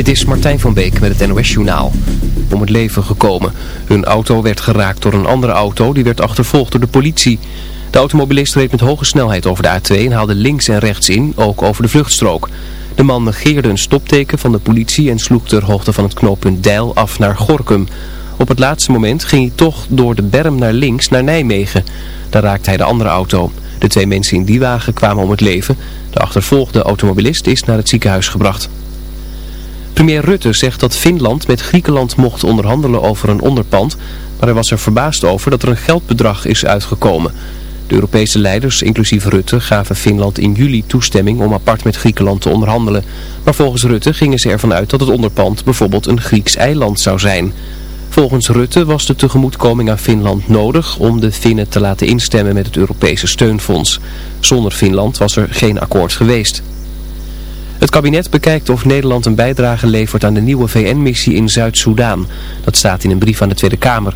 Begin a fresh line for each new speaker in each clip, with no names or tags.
Dit is Martijn van Beek met het NOS Journaal. Om het leven gekomen. Hun auto werd geraakt door een andere auto die werd achtervolgd door de politie. De automobilist reed met hoge snelheid over de A2 en haalde links en rechts in, ook over de vluchtstrook. De man negeerde een stopteken van de politie en sloeg ter hoogte van het knooppunt Deil af naar Gorkum. Op het laatste moment ging hij toch door de berm naar links naar Nijmegen. Daar raakte hij de andere auto. De twee mensen in die wagen kwamen om het leven. De achtervolgde automobilist is naar het ziekenhuis gebracht. Premier Rutte zegt dat Finland met Griekenland mocht onderhandelen over een onderpand, maar hij was er verbaasd over dat er een geldbedrag is uitgekomen. De Europese leiders, inclusief Rutte, gaven Finland in juli toestemming om apart met Griekenland te onderhandelen. Maar volgens Rutte gingen ze ervan uit dat het onderpand bijvoorbeeld een Grieks eiland zou zijn. Volgens Rutte was de tegemoetkoming aan Finland nodig om de Finnen te laten instemmen met het Europese steunfonds. Zonder Finland was er geen akkoord geweest. Het kabinet bekijkt of Nederland een bijdrage levert aan de nieuwe VN-missie in Zuid-Soedan. Dat staat in een brief aan de Tweede Kamer.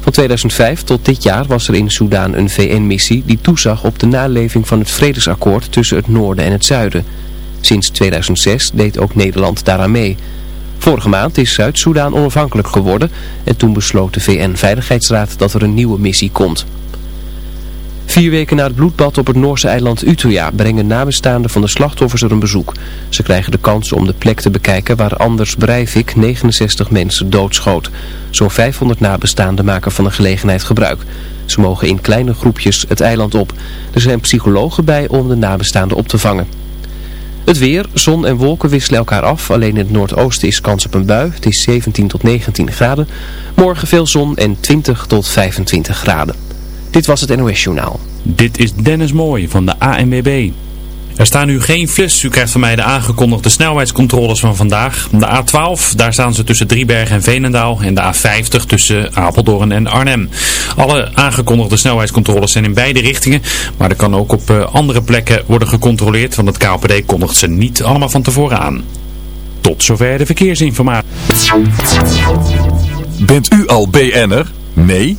Van 2005 tot dit jaar was er in Soedan een VN-missie die toezag op de naleving van het vredesakkoord tussen het noorden en het zuiden. Sinds 2006 deed ook Nederland daaraan mee. Vorige maand is Zuid-Soedan onafhankelijk geworden en toen besloot de VN-veiligheidsraad dat er een nieuwe missie komt. Vier weken na het bloedbad op het Noorse eiland Utøya brengen nabestaanden van de slachtoffers er een bezoek. Ze krijgen de kans om de plek te bekijken waar Anders Breivik 69 mensen doodschoot. Zo'n 500 nabestaanden maken van de gelegenheid gebruik. Ze mogen in kleine groepjes het eiland op. Er zijn psychologen bij om de nabestaanden op te vangen. Het weer, zon en wolken wisselen elkaar af. Alleen in het noordoosten is kans op een bui. Het is 17 tot 19 graden. Morgen veel zon en 20 tot 25 graden. Dit was het NOS Journaal.
Dit is Dennis Mooij van de ANWB. Er staan nu geen fles. U krijgt van mij de aangekondigde snelheidscontroles van vandaag. De A12, daar staan ze tussen Driebergen en Veenendaal. En de A50 tussen Apeldoorn en Arnhem. Alle aangekondigde snelheidscontroles zijn in beide richtingen. Maar er kan ook op eh, andere plekken worden gecontroleerd. Want het KLPD kondigt ze niet allemaal van tevoren aan. Tot zover de verkeersinformatie.
Bent u al BN'er? Nee?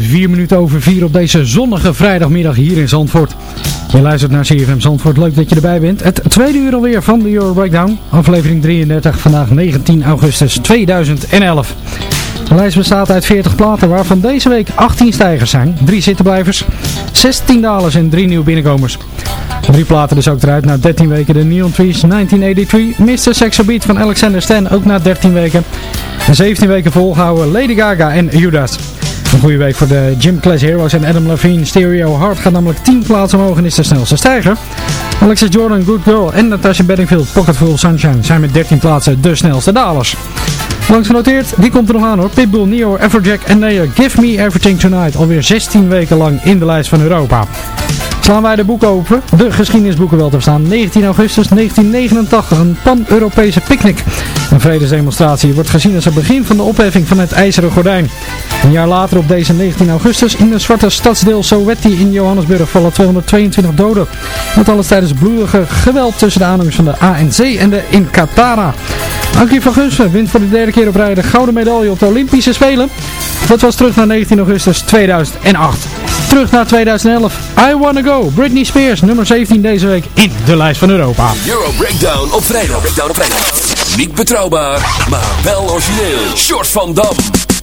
Vier minuten over vier op deze zonnige vrijdagmiddag hier in Zandvoort. Je luistert naar CFM Zandvoort. Leuk dat je erbij bent. Het tweede uur alweer van de Euro Breakdown. Aflevering 33, vandaag 19 augustus 2011. De lijst bestaat uit 40 platen, waarvan deze week 18 stijgers zijn. 3 zittenblijvers, 16 dalers en 3 nieuwe binnenkomers. Drie platen dus ook eruit na 13 weken. De Neon Trees 1983, Mr. Sexo Beat van Alexander Stan ook na 13 weken. En 17 weken volgehouden Lady Gaga en Judas. Een goede week voor de Gym Class Heroes en Adam Levine. Stereo Hard gaat namelijk 10 plaatsen omhoog en is de snelste stijger. Alexis Jordan, Good Girl en Natasha Bedingfield, Pocket Full Sunshine zijn met 13 plaatsen de snelste dalers. Langs genoteerd, die komt er nog aan hoor. Pitbull, Neo, Afrojack en Neo, Give Me Everything Tonight. Alweer 16 weken lang in de lijst van Europa slaan wij de boeken open. De geschiedenisboeken wel te verstaan. 19 augustus 1989, een pan-Europese picknick. Een vredesdemonstratie wordt gezien als het begin van de opheffing van het IJzeren Gordijn. Een jaar later op deze 19 augustus in het zwarte stadsdeel Soweto in Johannesburg vallen 222 doden. Dat alles tijdens bloedige geweld tussen de aanhangers van de ANC en de Inkatara. Ankie van Gunsen wint voor de derde keer op rij de gouden medaille op de Olympische Spelen. Dat was terug naar 19 augustus 2008. Terug naar 2011. I Wanna Go, Britney Spears, nummer 17 deze week in de lijst van Europa.
Euro Breakdown op vrijdag. Breakdown op vrijdag. Niet betrouwbaar, maar wel origineel. Short van Dam.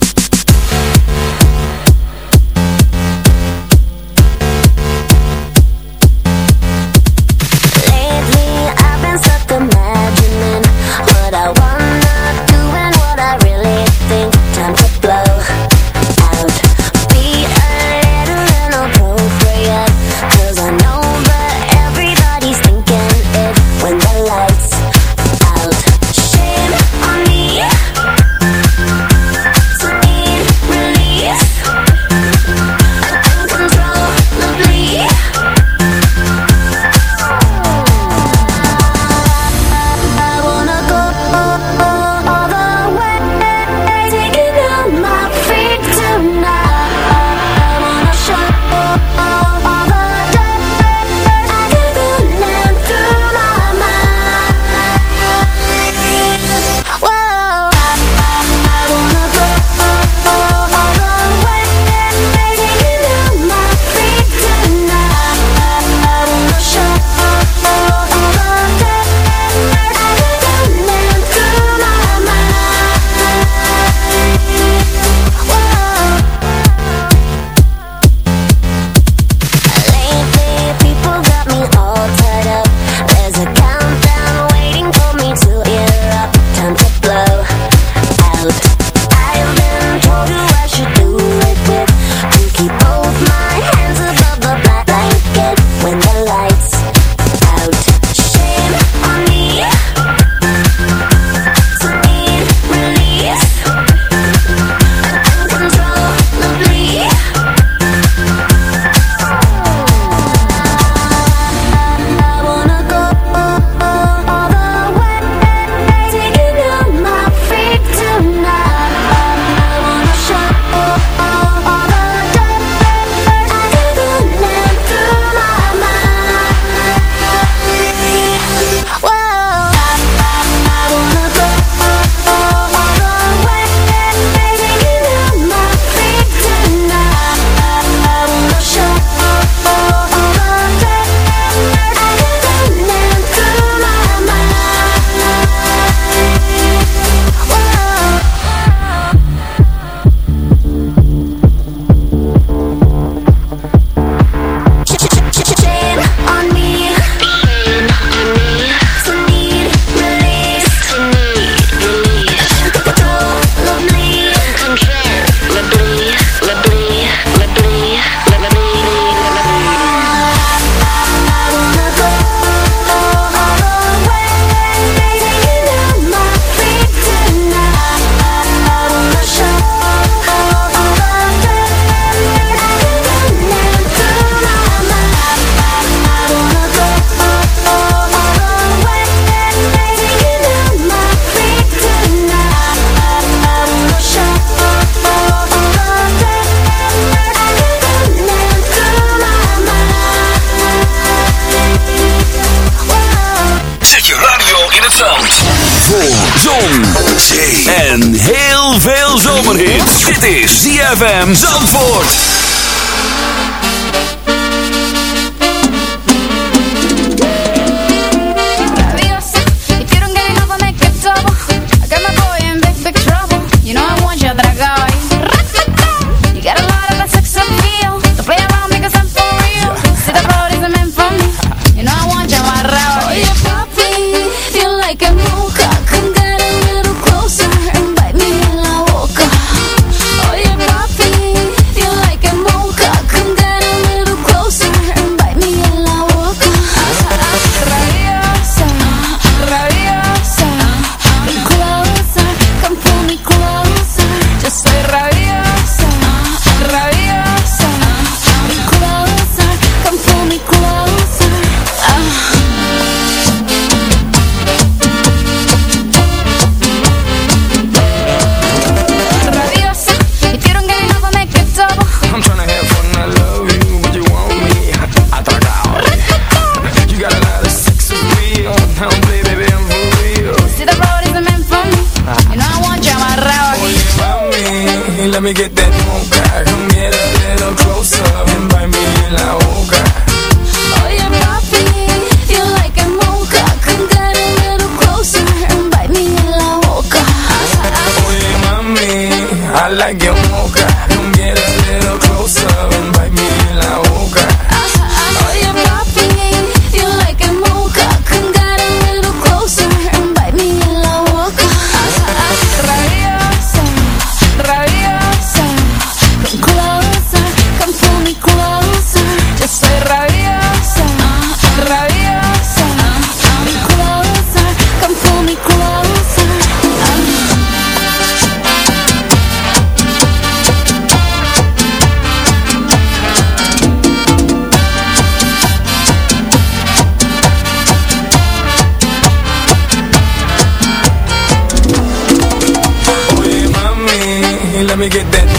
me
get that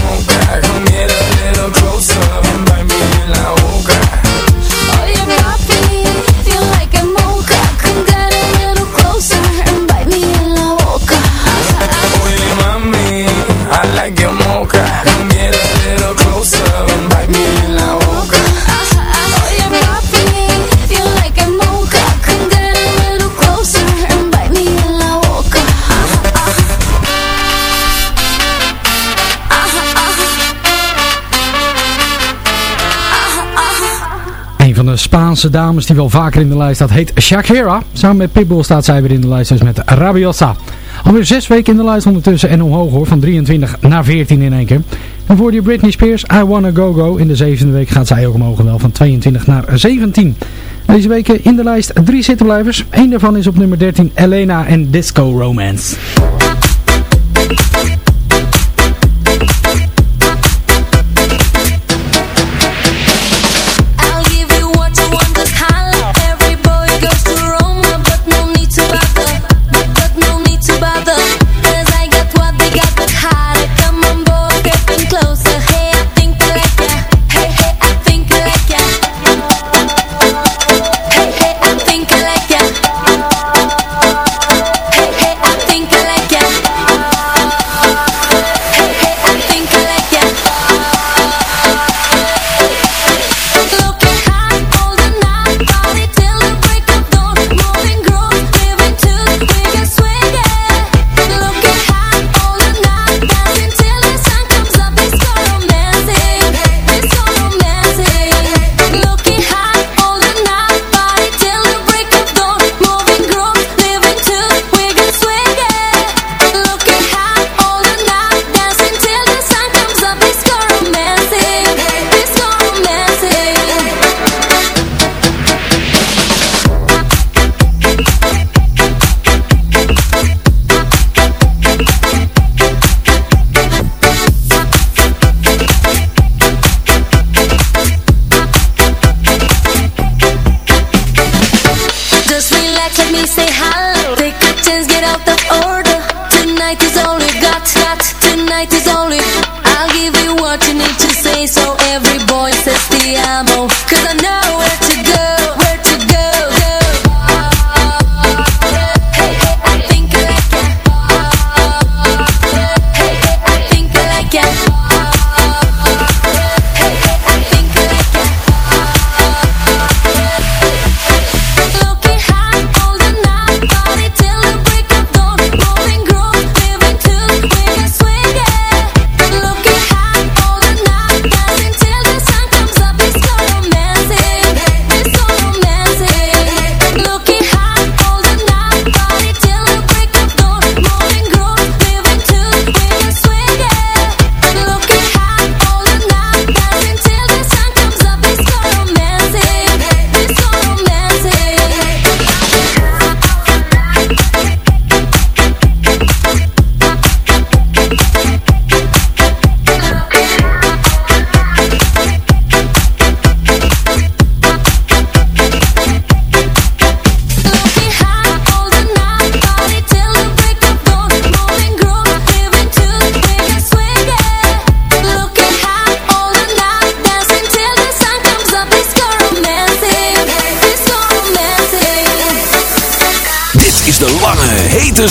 Nederlandse dames die wel vaker in de lijst staat heet Shakira. Samen met Pitbull staat zij weer in de lijst dus met Rabiosa. Alweer zes weken in de lijst ondertussen en omhoog hoor, van 23 naar 14 in één keer. En voor die Britney Spears, I Wanna Go Go. In de zevende week gaat zij ook omhoog wel van 22 naar 17. Deze week in de lijst drie zittenblijvers. Eén daarvan is op nummer 13 Elena en Disco Romance.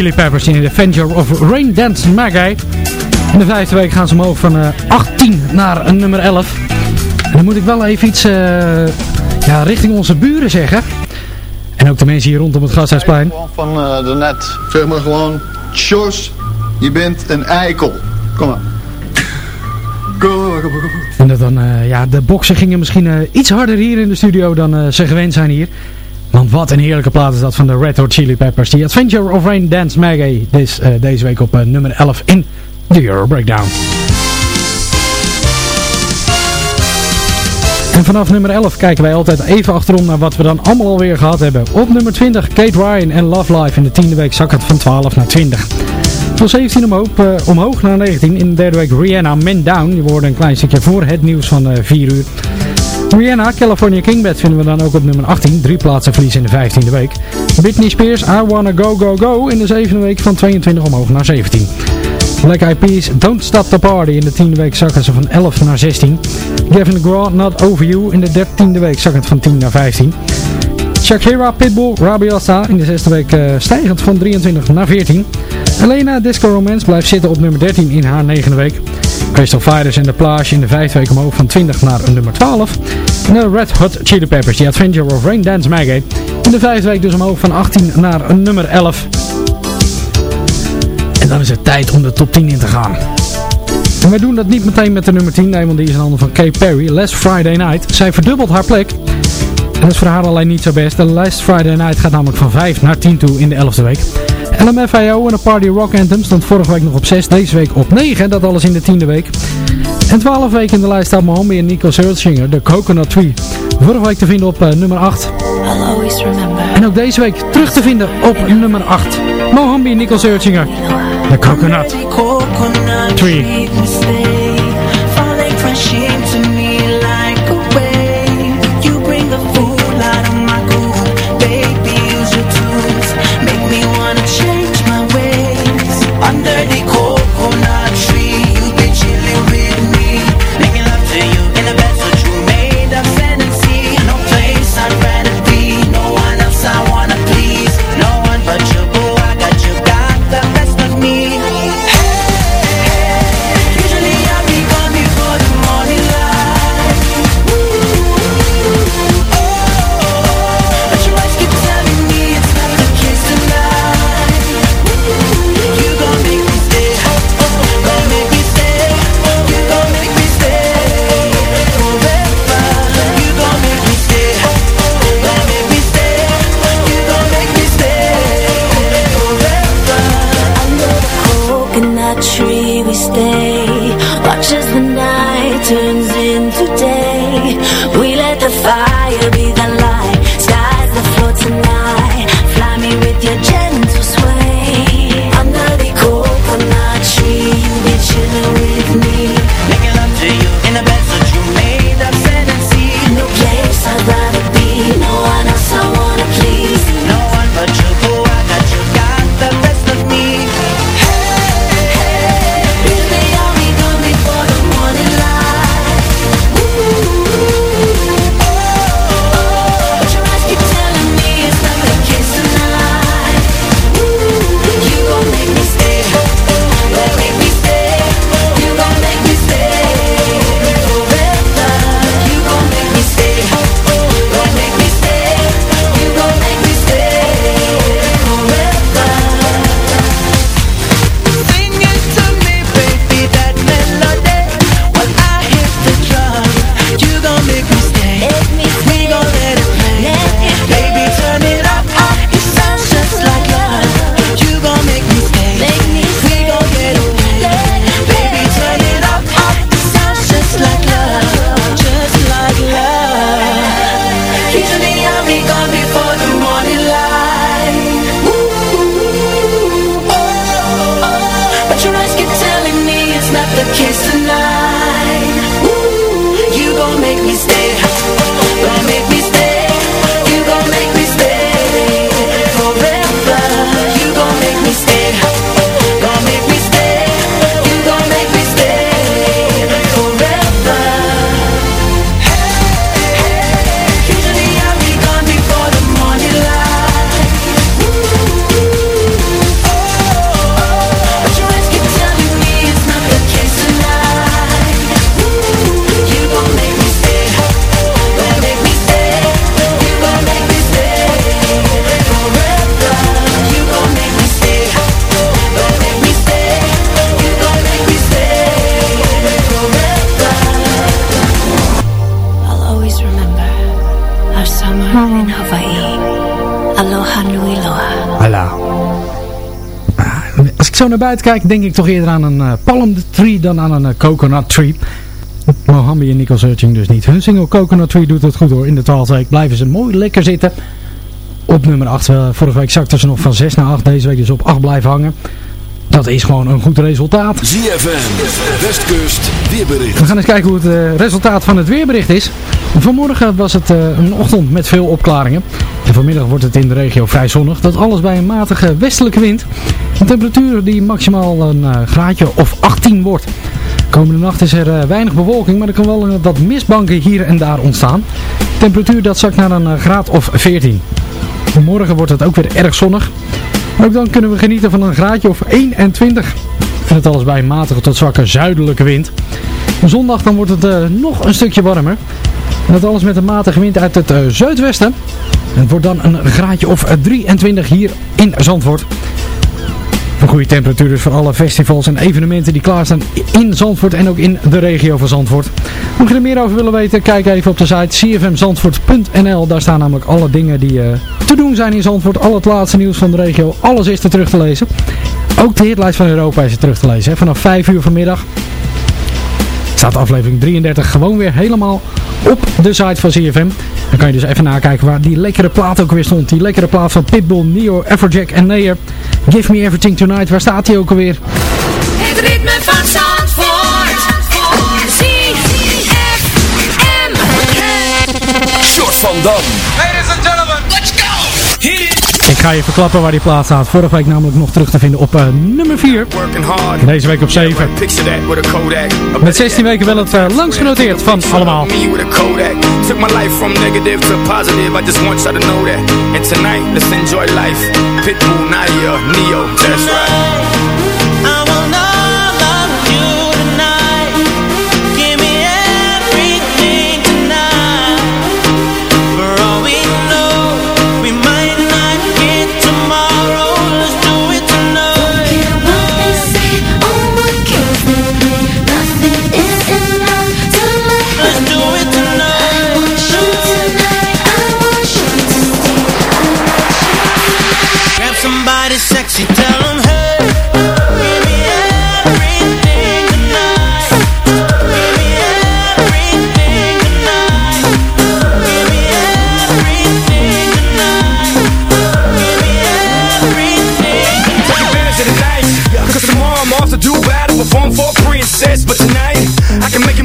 Chili Peppers in de Avenger of Rain Dance Maggie. In de vijfde week gaan ze omhoog van eh, 18 naar een nummer 11. En dan moet ik wel even iets eh, ja, richting onze buren zeggen. En ook de mensen hier rondom het Gasthuisplein.
Van de net. Zeg maar gewoon, Sjors, je bent een eikel. Kom maar.
En dat dan, ja, de boksen gingen misschien iets harder hier in de studio dan ze gewend zijn hier. Wat een heerlijke plaat is dat van de Red Hot Chili Peppers. The Adventure of Rain Dance Maggie. Is eh, deze week op eh, nummer 11 in de Euro Breakdown. En vanaf nummer 11 kijken wij altijd even achterom naar wat we dan allemaal alweer gehad hebben. Op nummer 20 Kate Ryan en Love Life. In de tiende week zak het van 12 naar 20. Van 17 omhoog, eh, omhoog naar 19. In de derde week Rihanna Man Down. Die worden een klein stukje voor het nieuws van eh 4 uur. Rihanna, California Kingbed vinden we dan ook op nummer 18. Drie plaatsen verlies in de 15e week. Britney Spears, I Wanna Go Go Go. In de zevende week van 22 omhoog naar 17. Black Eyed Peas, Don't Stop the Party. In de tiende week zakken ze van 11 naar 16. Gavin DeGraw, Not Over You. In de dertiende week zakkend van 10 naar 15. Shakira, Pitbull, Rabiosa. In de zesde week eh, stijgend van 23 naar 14. Elena, Disco Romance blijft zitten op nummer 13 in haar negende week. Crystal Fighters en The Plage in de vijfde week omhoog van 20 naar nummer 12. En de Red Hot Chili Peppers, The Adventure of Rain Dance Maggie. In de vijfde week dus omhoog van 18 naar nummer 11. En dan is het tijd om de top 10 in te gaan. En wij doen dat niet meteen met de nummer 10, nee, want die is een handen van Kay Perry. Last Friday Night. Zij verdubbelt haar plek. En dat is voor haar alleen niet zo best. De Last Friday Night gaat namelijk van 5 naar 10 toe in de 11e week. LMFAO en de Party Rock Anthem stond vorige week nog op 6, deze week op 9. Dat alles in de 10e week. En 12 weken in de lijst staat Mohambi en Nico Searchinger, de Coconut Tree. Vorige week te vinden op eh, nummer 8. En ook deze week terug te vinden op nummer 8. Mohambi en Nico Searchinger, de Coconut Tree.
Under the make me
stay. Zo naar buiten kijk, denk ik toch eerder aan een eh, palm tree dan aan een eh, coconut tree. Mohammed en Nicole Searching dus niet. Hun single Coconut Tree doet het goed hoor. In de 12 week blijven ze mooi lekker zitten. Op nummer 8. Eh, vorige week zakte ze nog van 6 naar 8. Deze week dus op 8 blijven hangen. Dat is gewoon een goed resultaat.
ZFM, Westkust, weerbericht.
We gaan eens kijken hoe het eh, resultaat van het weerbericht is. Vanmorgen was het eh, een ochtend met veel opklaringen. En vanmiddag wordt het in de regio vrij zonnig. Dat alles bij een matige westelijke wind. Een temperatuur die maximaal een eh, graadje of 18 wordt. Komende nacht is er weinig bewolking, maar er kan wel wat mistbanken hier en daar ontstaan. Temperatuur dat zakt naar een graad of 14. Morgen wordt het ook weer erg zonnig. Ook dan kunnen we genieten van een graadje of 21. En het alles bij een matige tot zwakke zuidelijke wind. Zondag dan wordt het eh, nog een stukje warmer. En dat alles met een matige wind uit het eh, zuidwesten. En het wordt dan een graadje of eh, 23 hier in Zandvoort. Een goede temperatuur dus voor alle festivals en evenementen die klaarstaan in Zandvoort en ook in de regio van Zandvoort. Mocht je er meer over willen weten, kijk even op de site cfmzandvoort.nl. Daar staan namelijk alle dingen die eh, te doen zijn in Zandvoort. Al het laatste nieuws van de regio, alles is er terug te lezen. Ook de hitlijst van Europa is er terug te lezen. Vanaf 5 uur vanmiddag staat aflevering 33 gewoon weer helemaal op de site van CFM. Dan kan je dus even nakijken waar die lekkere plaat ook weer stond. Die lekkere plaat van Pitbull, Neo, Everjack en Neyer. Give Me Everything Tonight, waar staat die ook alweer?
Het ritme van Zandvoort. ZFM.
Short van Dam.
Ga je verklappen waar die plaat staat. Vorige week namelijk nog terug te vinden op eh, nummer 4. Deze week op 7. Met 16 weken wel het uh, langst genoteerd van allemaal.
Took my life from negative to positive. I just want y'all to know that. And tonight, let's enjoy life. Pitbull, Naya, Neo, that's right.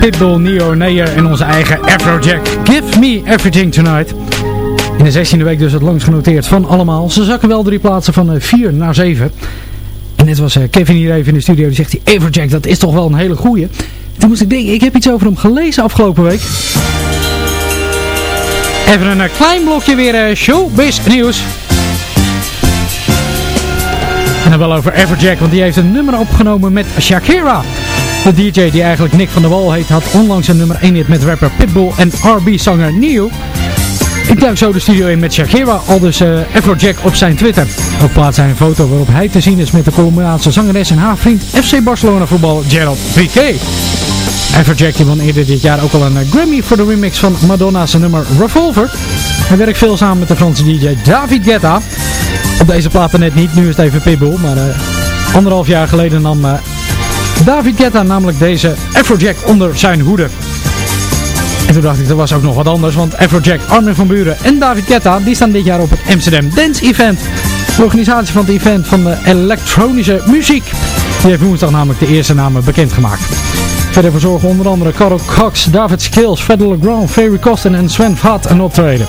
Pitbull, Neo, Nayer en onze eigen Afrojack. Give me everything tonight. In de 16e week dus het langst genoteerd van allemaal. Ze zakken wel drie plaatsen van 4 naar 7. En net was eh, Kevin hier even in de studio. Die zegt, die Everjack, dat is toch wel een hele goeie. Toen moest ik denken, ik heb iets over hem gelezen afgelopen week. Even een eh, klein blokje weer eh, showbiz nieuws. En dan wel over Everjack, want die heeft een nummer opgenomen met Shakira. De DJ die eigenlijk Nick van der Wal heet, had onlangs een nummer 1 hit met rapper Pitbull en R&B-zanger Neo. Ik duik zo de studio in met Shakira, al dus uh, Afrojack op zijn Twitter. Ook plaatst hij een foto waarop hij te zien is met de Colombiaanse zangeres en haar vriend FC Barcelona voetbal Gerald Piqué. Afrojack die won eerder dit jaar ook al een uh, Grammy voor de remix van Madonna's nummer Revolver. Hij werkt veel samen met de Franse DJ David Guetta. Op deze platen net niet, nu is het even Pitbull, maar uh, anderhalf jaar geleden nam David Guetta namelijk deze Afrojack onder zijn hoede. En toen dacht ik, er was ook nog wat anders, want Afrojack, Armin van Buren en David Guetta, die staan dit jaar op het Amsterdam Dance Event. De organisatie van het event van de elektronische muziek. Die heeft woensdag namelijk de eerste namen bekendgemaakt. Verder verzorgen onder andere Carl Cox, David Skills, Federal Legrand, Ferry Kosten en Sven Vat een optreden.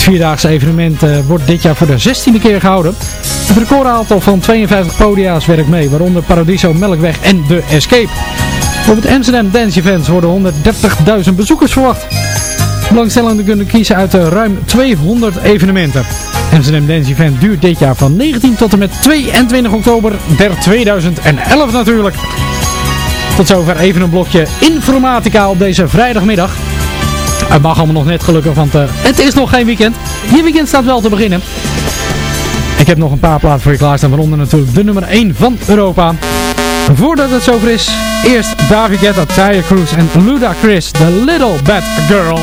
Het vierdaagse evenement uh, wordt dit jaar voor de 16e keer gehouden. Het recordaantal van 52 podia's werkt mee, waaronder Paradiso, Melkweg en The Escape. Op het Amsterdam Dance Events worden 130.000 bezoekers verwacht. Belangstellenden kunnen kiezen uit de ruim 200 evenementen. Amsterdam Dance Event duurt dit jaar van 19 tot en met 22 oktober der 2011 natuurlijk. Tot zover even een blokje informatica op deze vrijdagmiddag. Het mag allemaal nog net gelukkig, want uh, het is nog geen weekend. Je weekend staat wel te beginnen. Ik heb nog een paar plaatsen voor je klaarstaan, waaronder natuurlijk de nummer 1 van Europa. Voordat het zover is, eerst David Guetta, Tyre Cruz en Luda Chris, The Little Bad Girl.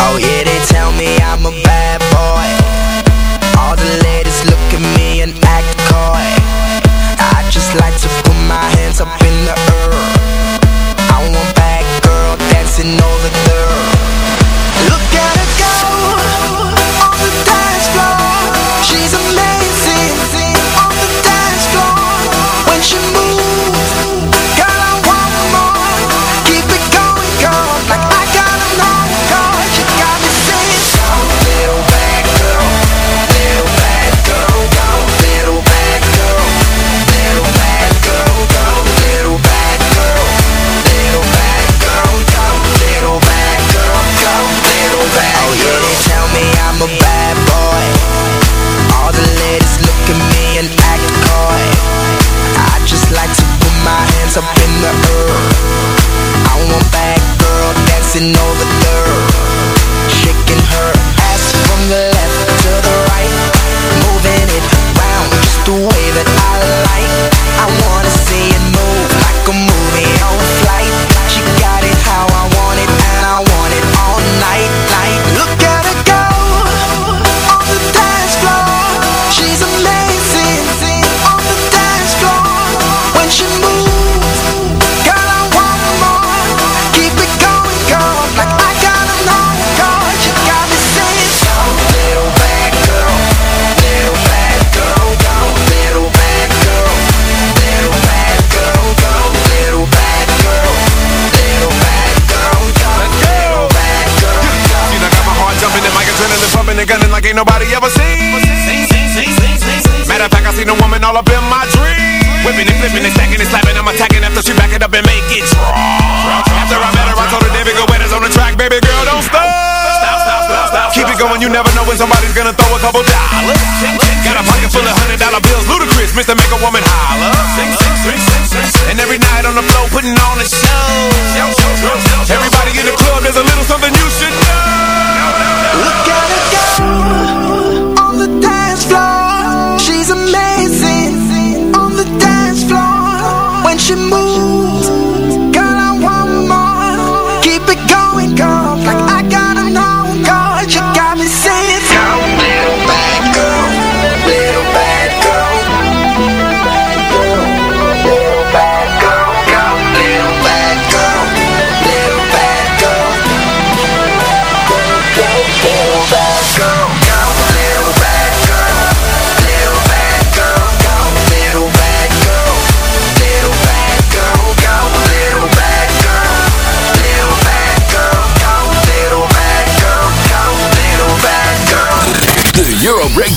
Oh yeah, they tell me I'm a bad boy. All the ladies look at me and act coy. I just like to put my hands up in the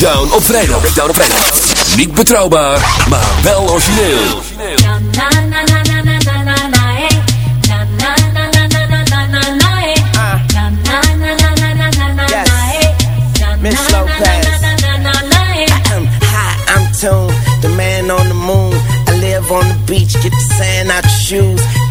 Breakdown op vrijdag. Breakdown op vrijdag. Niet betrouwbaar, maar wel origineel.
Miss Lopez. I'm I'm the man on the moon. I live on the beach, get the sand out your shoes.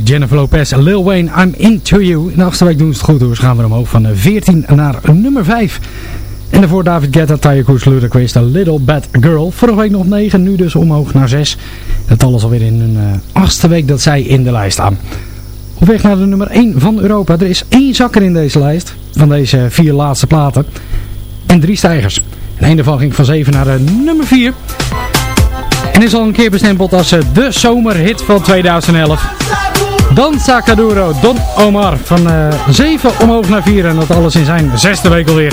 Jennifer Lopez, Lil Wayne, I'm Into You. In de achtste week doen ze het goed, dus gaan we omhoog van eh, 14 naar nummer 5. En daarvoor David Guetta, Tyre Cruz, Ludacris, The Little Bad Girl. Vorige week nog 9, nu dus omhoog naar 6. Dat alles alweer in hun eh, achtste week dat zij in de lijst staan. Op weg naar de nummer 1 van Europa. Er is één zakker in deze lijst, van deze vier laatste platen. En drie stijgers. En één daarvan ging van 7 naar de nummer 4. En is al een keer bestempeld als eh, de zomerhit van 2011. Dan Sakaduro, Don Omar. Van eh 7 omhoog naar 4 en dat alles in zijn zesde week alweer.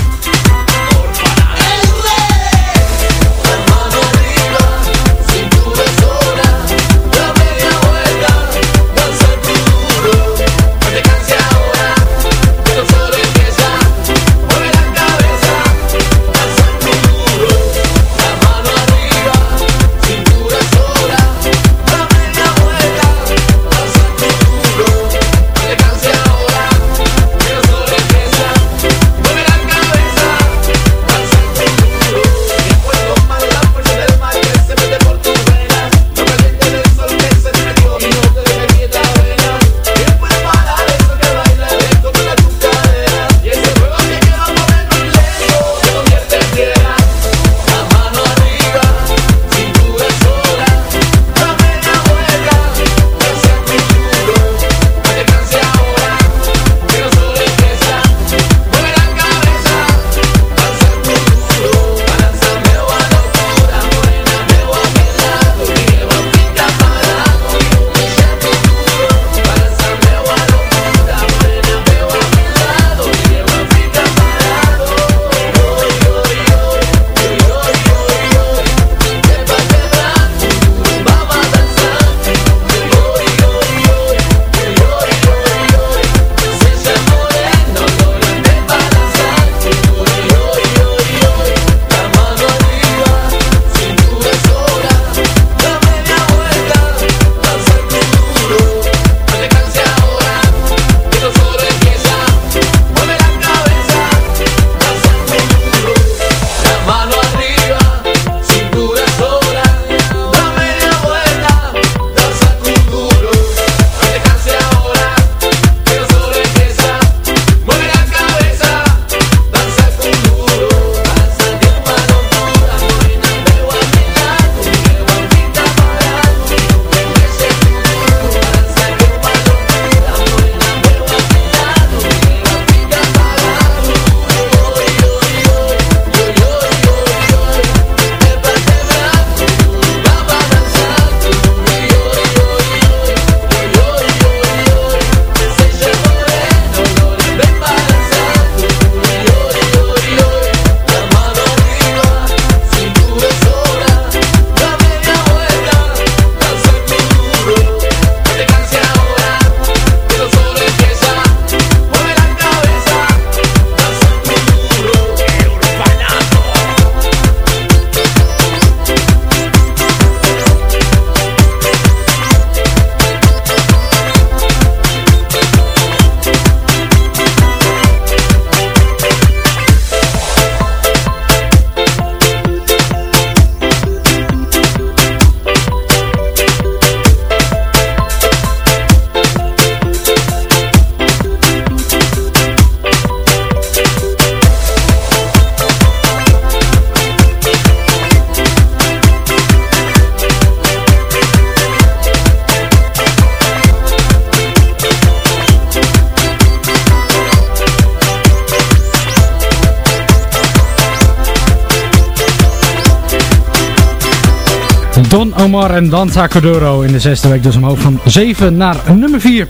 En Danza Corduro in de zesde week dus omhoog van 7 naar nummer 4.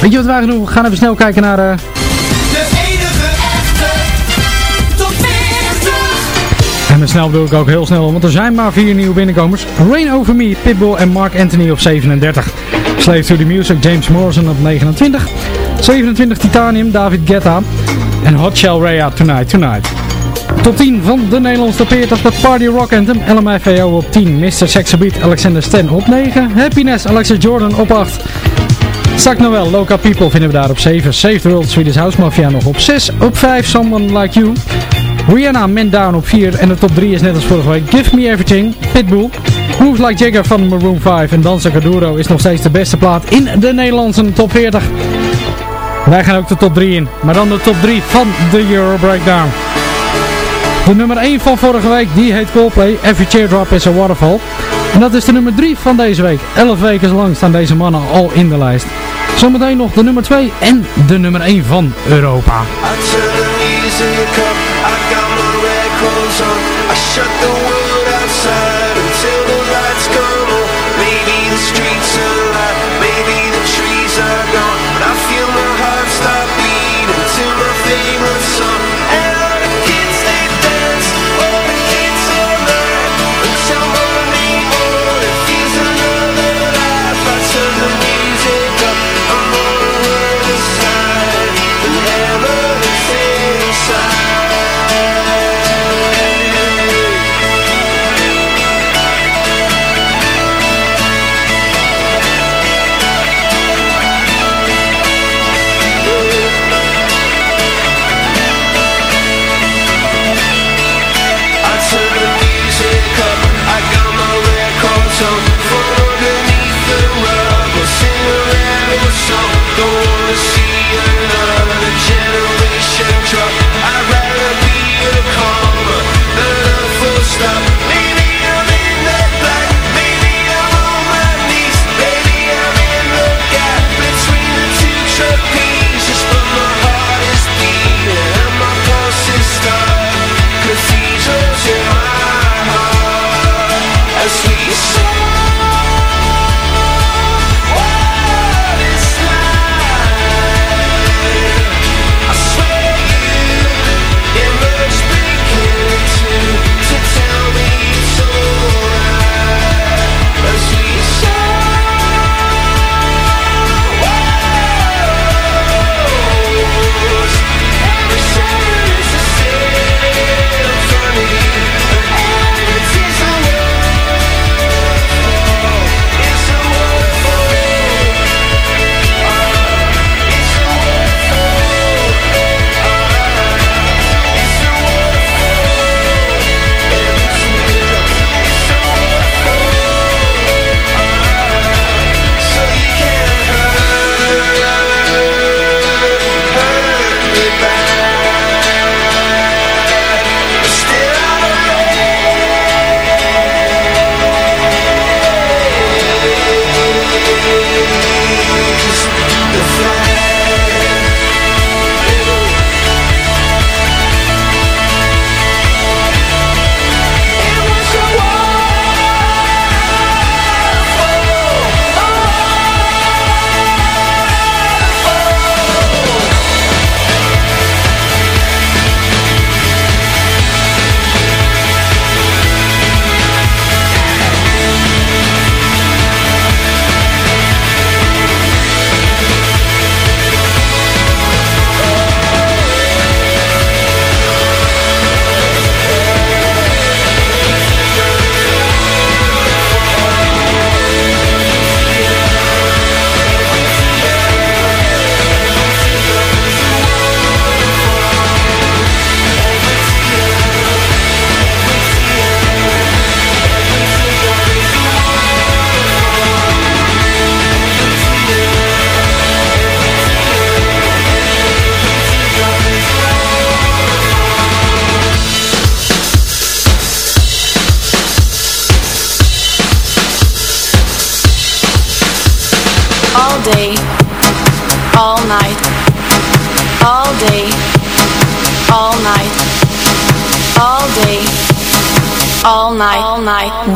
Weet je wat wij gaan doen? We gaan even snel kijken naar... eh,
De enige echte top 40.
En met snel bedoel ik ook heel snel, want er zijn maar vier nieuwe binnenkomers. Rain Over Me, Pitbull en Mark Anthony op 37. Slave to the Music, James Morrison op 29. 27 Titanium, David Guetta. En Hot Shell Rea, Tonight Tonight. Top 10 van de Nederlandse top 40, dat Party Rock Anthem, LMFAO op 10. Mr. Sexy Beat, Alexander Stan op 9. Happiness, Alexa Jordan op 8. Zak Noel, Local People vinden we daar op 7. Save the World, Swedish House Mafia nog op 6. Op 5, Someone Like You. Rihanna, Man Down op 4. En de top 3 is net als vorige week Give Me Everything, Pitbull. Moves Like Jagger van Maroon 5 en Danza Caduro is nog steeds de beste plaat in de Nederlandse top 40. Wij gaan ook de top 3 in, maar dan de top 3 van de Euro Breakdown. De nummer 1 van vorige week, die heet Coldplay. Every Teardrop is a Waterfall. En dat is de nummer 3 van deze week. 11 weken lang staan deze mannen al in de lijst. Zometeen nog de nummer 2 en de nummer 1 van Europa.
I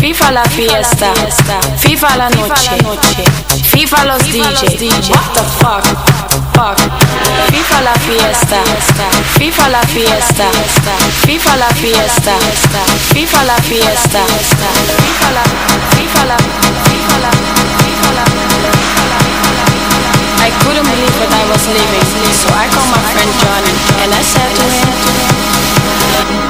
Viva la fiesta, viva la noche, viva los DJs. What the fuck? Fuck. Viva la fiesta, viva la fiesta, viva la fiesta, viva la fiesta, viva la, viva la, viva la, viva la. I couldn't believe what I was living, so I called my friend Johnny and I said to him.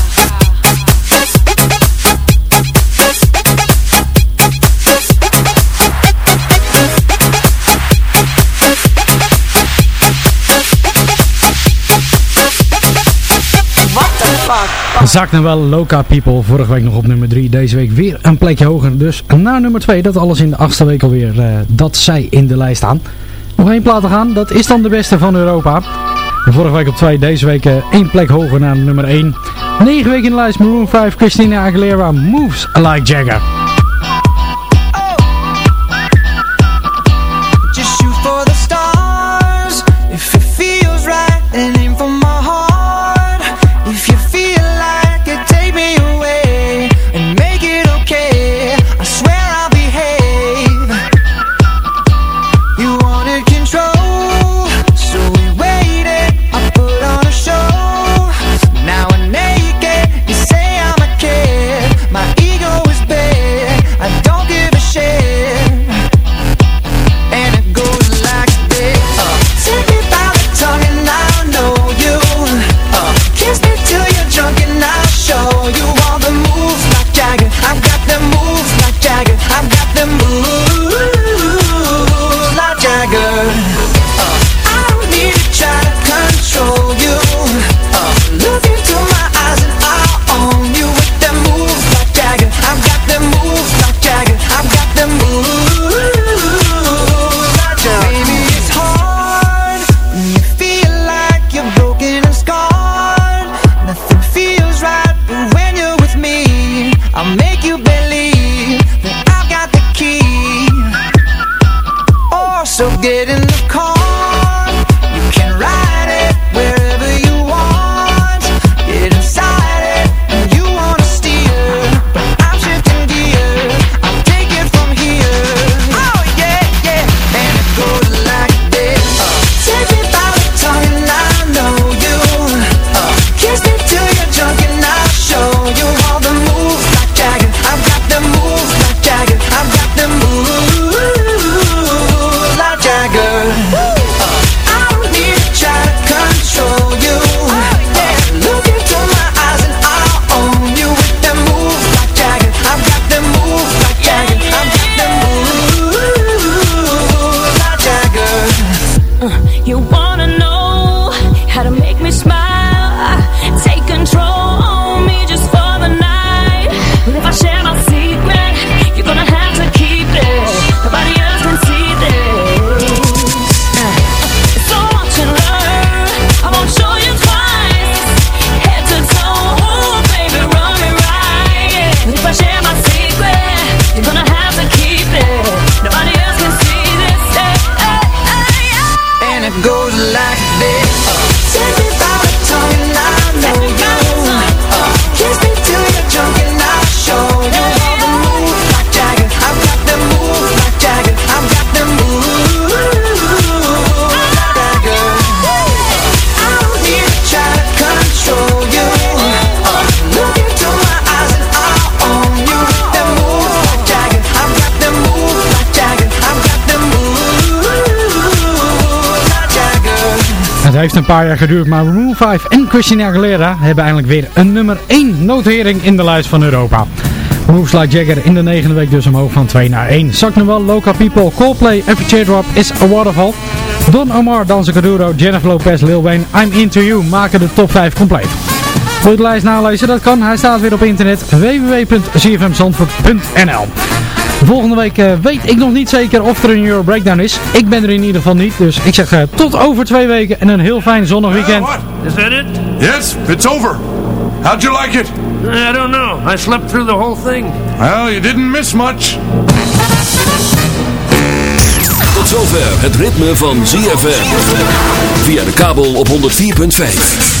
Zakt nou wel Loca People. Vorige week nog op nummer 3. Deze week weer een plekje hoger. Dus naar nummer 2. Dat alles in de achtste week alweer eh, dat zij in de lijst staan. Nog één plaat te gaan. Dat is dan de beste van Europa. Vorige week op 2. Deze week eh, één plek hoger naar nummer 1. 9 weken in de lijst. Maroon 5. Christina Aguilera. Moves like Jagger.
Heeft een paar jaar geduurd, maar Maroon 5 en Christina Aguilera hebben eindelijk weer een nummer 1 notering in de lijst van Europa. Moves Like Jagger in de negende week dus omhoog van 2 naar 1. Zak nu wel, Local People, Coldplay, Every Teardrop is a Waterfall. Don Omar, Danza Kuduro, Jennifer Lopez, Lil Wayne, I'm Into You maken de top 5 compleet. Wil de lijst nalezen? Dat kan. Hij staat weer op internet www.cfmzandvoort.nl Volgende week eh, weet ik nog niet zeker of er een Euro Breakdown is. Ik ben er in ieder geval niet. Dus ik zeg eh, tot over twee weken en een heel fijn zonnig weekend.
Is that it?
Yes, it's over. How'd you like it?
I don't know. I slept through the whole thing.
Well, you didn't miss much.
Tot zover het ritme van ZFM. Via de kabel op 104.5.